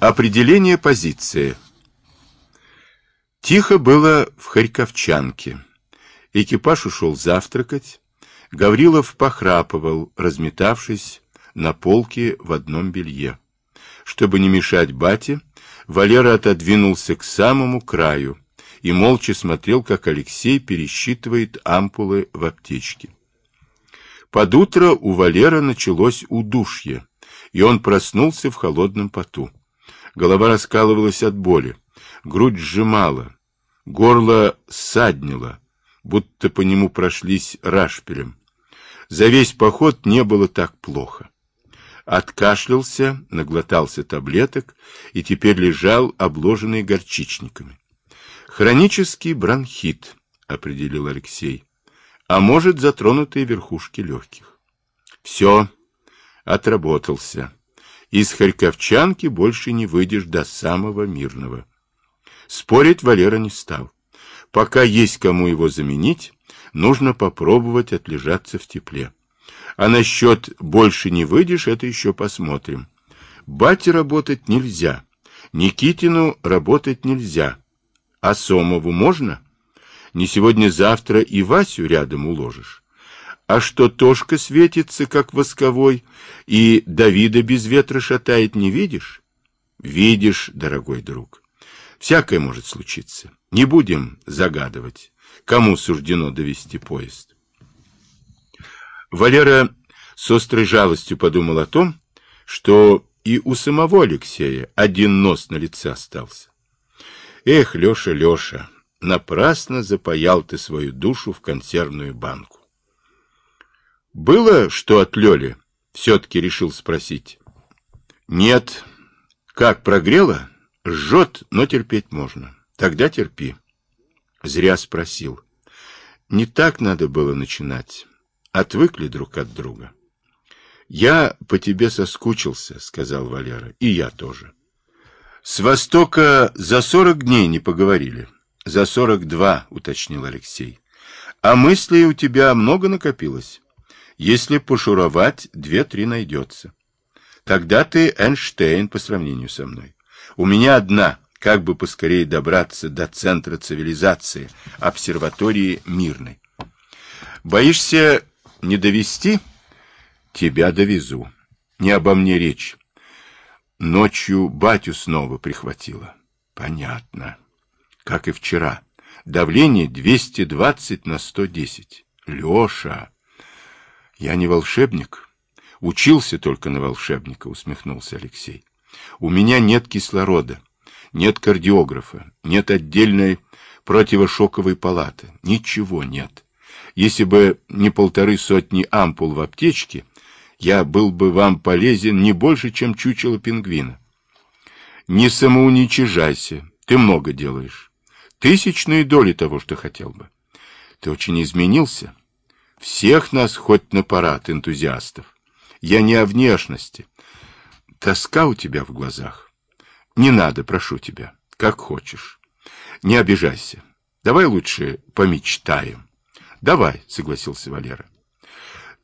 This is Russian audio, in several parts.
Определение позиции. Тихо было в Харьковчанке. Экипаж ушел завтракать. Гаврилов похрапывал, разметавшись на полке в одном белье. Чтобы не мешать бате, Валера отодвинулся к самому краю и молча смотрел, как Алексей пересчитывает ампулы в аптечке. Под утро у Валера началось удушье, и он проснулся в холодном поту. Голова раскалывалась от боли, грудь сжимала, горло саднило, будто по нему прошлись рашпилем. За весь поход не было так плохо. Откашлялся, наглотался таблеток и теперь лежал, обложенный горчичниками. Хронический бронхит, определил Алексей, а может затронутые верхушки легких. Все, отработался. Из Харьковчанки больше не выйдешь до самого мирного. Спорить Валера не стал. Пока есть кому его заменить, нужно попробовать отлежаться в тепле. А насчет «больше не выйдешь» это еще посмотрим. Бате работать нельзя, Никитину работать нельзя, а Сомову можно? Не сегодня-завтра и Васю рядом уложишь. А что Тошка светится, как восковой, и Давида без ветра шатает, не видишь? Видишь, дорогой друг. Всякое может случиться. Не будем загадывать, кому суждено довести поезд. Валера с острой жалостью подумал о том, что и у самого Алексея один нос на лице остался. Эх, Леша, Леша, напрасно запаял ты свою душу в консервную банку. Было что от Лёли? Все-таки решил спросить. Нет. Как прогрело? Жжет, но терпеть можно. Тогда терпи. Зря спросил. Не так надо было начинать. Отвыкли друг от друга. Я по тебе соскучился, сказал Валера. И я тоже. С востока за сорок дней не поговорили. За сорок два, уточнил Алексей. А мыслей у тебя много накопилось? Если пошуровать, две-три найдется. Тогда ты Эйнштейн по сравнению со мной. У меня одна, как бы поскорее добраться до центра цивилизации, обсерватории мирной. Боишься не довести? Тебя довезу. Не обо мне речь. Ночью батю снова прихватило. Понятно. Как и вчера. Давление 220 на 110. Леша, я не волшебник. Учился только на волшебника, усмехнулся Алексей. У меня нет кислорода, нет кардиографа, нет отдельной противошоковой палаты. Ничего нет. Если бы не полторы сотни ампул в аптечке, я был бы вам полезен не больше, чем чучело пингвина. Не самоуничижайся, ты много делаешь. Тысячные доли того, что хотел бы. Ты очень изменился. Всех нас хоть на парад энтузиастов. Я не о внешности. Тоска у тебя в глазах. Не надо, прошу тебя, как хочешь. Не обижайся. Давай лучше помечтаем. Давай, согласился Валера.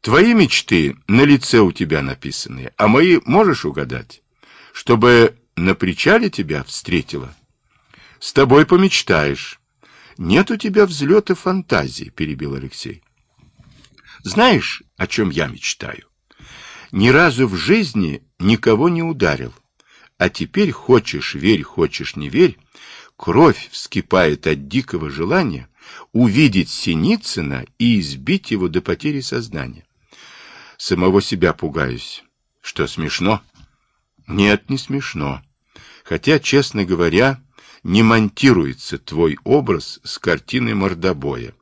Твои мечты на лице у тебя написаны, а мои можешь угадать? Чтобы на причале тебя встретила. С тобой помечтаешь. Нет у тебя взлета фантазии, перебил Алексей. Знаешь, о чем я мечтаю? Ни разу в жизни никого не ударил. А теперь, хочешь верь, хочешь не верь, кровь вскипает от дикого желания увидеть Синицына и избить его до потери сознания. Самого себя пугаюсь. Что, смешно? Нет, не смешно. Хотя, честно говоря, не монтируется твой образ с картины мордобоя.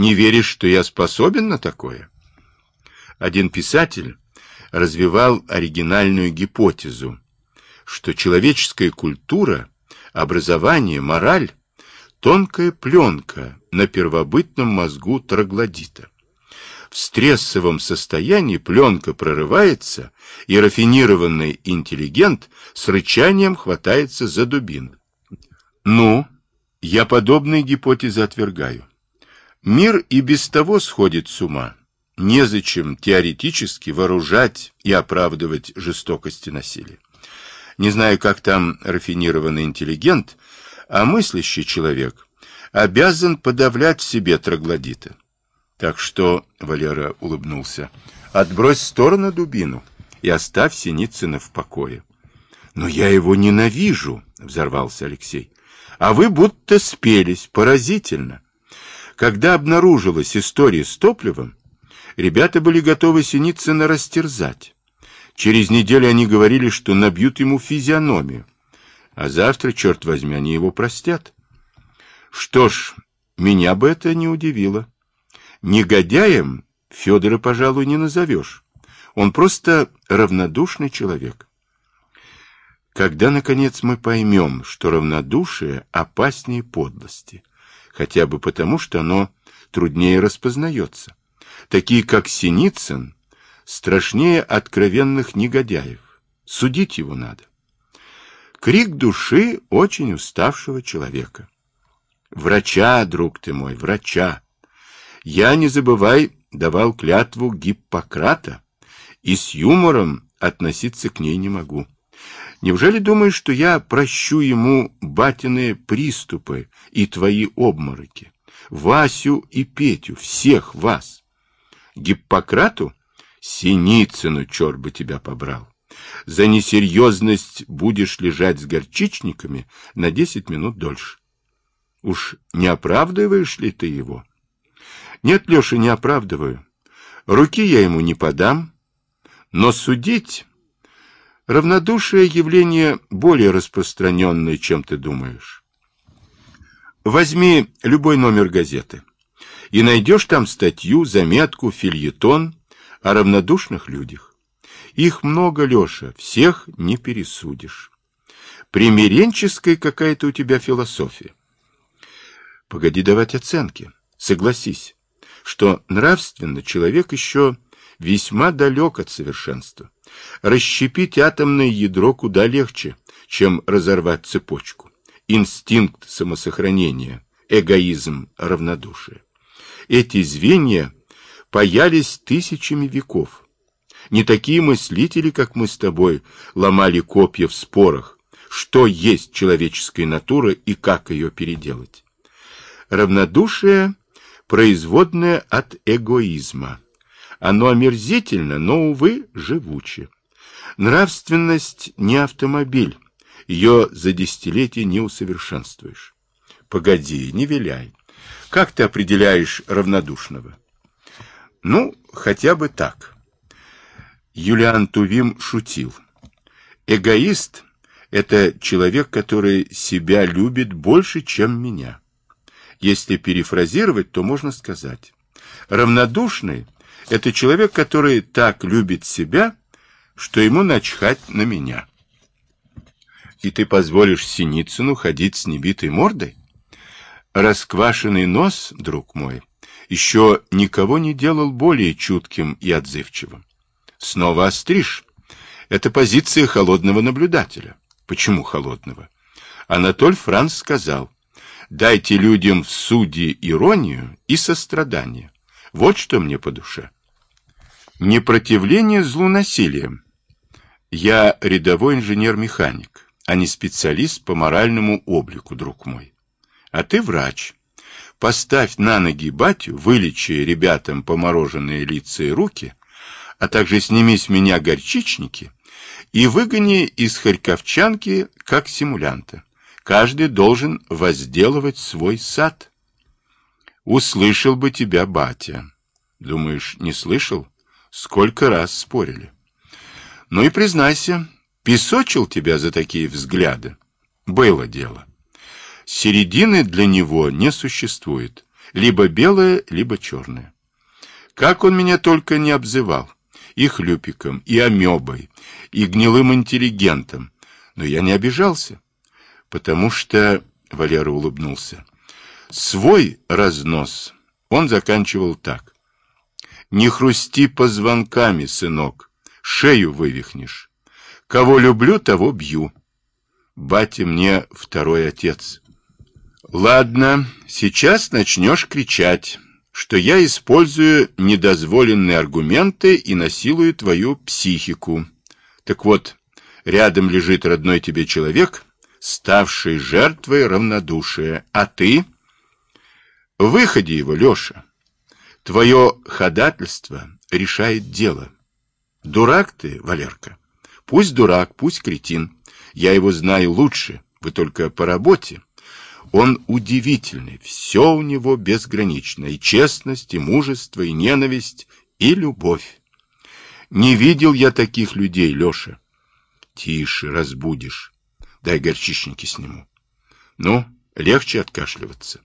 Не веришь, что я способен на такое? Один писатель развивал оригинальную гипотезу, что человеческая культура, образование, мораль — тонкая пленка на первобытном мозгу троглодита. В стрессовом состоянии пленка прорывается, и рафинированный интеллигент с рычанием хватается за дубин. Ну, я подобные гипотезы отвергаю. Мир и без того сходит с ума. Незачем теоретически вооружать и оправдывать жестокости насилия. Не знаю, как там рафинированный интеллигент, а мыслящий человек обязан подавлять в себе троглодита. Так что, Валера улыбнулся, отбрось в сторону дубину и оставь Синицына в покое. Но я его ненавижу, взорвался Алексей. А вы будто спелись, поразительно. Когда обнаружилась история с топливом, ребята были готовы Синицына растерзать. Через неделю они говорили, что набьют ему физиономию. А завтра, черт возьми, они его простят. Что ж, меня бы это не удивило. Негодяем Федора, пожалуй, не назовешь. Он просто равнодушный человек. Когда, наконец, мы поймем, что равнодушие опаснее подлости, хотя бы потому, что оно труднее распознается. Такие, как Синицын, страшнее откровенных негодяев. Судить его надо. Крик души очень уставшего человека. Врача, друг ты мой, врача. Я, не забывай, давал клятву Гиппократа, и с юмором относиться к ней не могу. Неужели думаешь, что я прощу ему батины приступы и твои обмороки? Васю и Петю, всех вас. Гиппократу? Синицыну, черт бы тебя побрал. За несерьезность будешь лежать с горчичниками на десять минут дольше. Уж не оправдываешь ли ты его? Нет, Леша, не оправдываю. Руки я ему не подам, но судить... Равнодушие — явление более распространенное, чем ты думаешь. Возьми любой номер газеты и найдешь там статью, заметку, фильетон о равнодушных людях. Их много, Леша, всех не пересудишь. Примиренческая какая-то у тебя философия. Погоди давать оценки. Согласись, что нравственно человек еще весьма далек от совершенства. Расщепить атомное ядро куда легче, чем разорвать цепочку. Инстинкт самосохранения, эгоизм, равнодушие. Эти звенья паялись тысячами веков. Не такие мыслители, как мы с тобой, ломали копья в спорах, что есть человеческая натура и как ее переделать. Равнодушие – производное от эгоизма. Оно омерзительно, но, увы, живуче. Нравственность не автомобиль, ее за десятилетия не усовершенствуешь. Погоди, не виляй. Как ты определяешь равнодушного? Ну, хотя бы так. Юлиан Тувим шутил. Эгоист — это человек, который себя любит больше, чем меня. Если перефразировать, то можно сказать. Равнодушный — это человек, который так любит себя, что ему начхать на меня. И ты позволишь Синицыну ходить с небитой мордой? Расквашенный нос, друг мой, еще никого не делал более чутким и отзывчивым. Снова остришь. Это позиция холодного наблюдателя. Почему холодного? Анатоль Франц сказал, дайте людям в суде иронию и сострадание. Вот что мне по душе. Непротивление злу насилием. Я рядовой инженер-механик, а не специалист по моральному облику, друг мой. А ты врач. Поставь на ноги батю, вылечи ребятам помороженные лица и руки, а также сними с меня горчичники и выгони из Харьковчанки как симулянта. Каждый должен возделывать свой сад. Услышал бы тебя батя. Думаешь, не слышал? Сколько раз спорили. Ну и признайся, песочил тебя за такие взгляды. Было дело. Середины для него не существует. Либо белое, либо черное. Как он меня только не обзывал. И хлюпиком, и амебой, и гнилым интеллигентом. Но я не обижался. Потому что, Валера улыбнулся, свой разнос он заканчивал так. Не хрусти позвонками, сынок, шею вывихнешь. Кого люблю, того бью. Батя мне второй отец. Ладно, сейчас начнешь кричать, что я использую недозволенные аргументы и насилую твою психику. Так вот, Рядом лежит родной тебе человек, ставший жертвой равнодушия, а ты... Выходи его, Леша. Твое ходательство решает дело. Дурак ты, Валерка. Пусть дурак, пусть кретин. Я его знаю лучше. Вы только по работе. Он удивительный. Все у него безгранично. И честность, и мужество, и ненависть, и любовь. Не видел я таких людей, Леша. Тише, разбудишь. Дай горчичники сниму. Ну, легче откашливаться.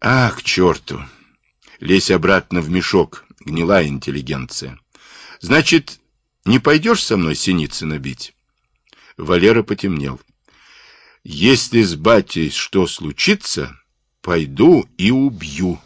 Ах, к черту. Лезь обратно в мешок, гнилая интеллигенция. Значит, не пойдешь со мной синицы набить? Валера потемнел. Если с батей что случится, пойду и убью.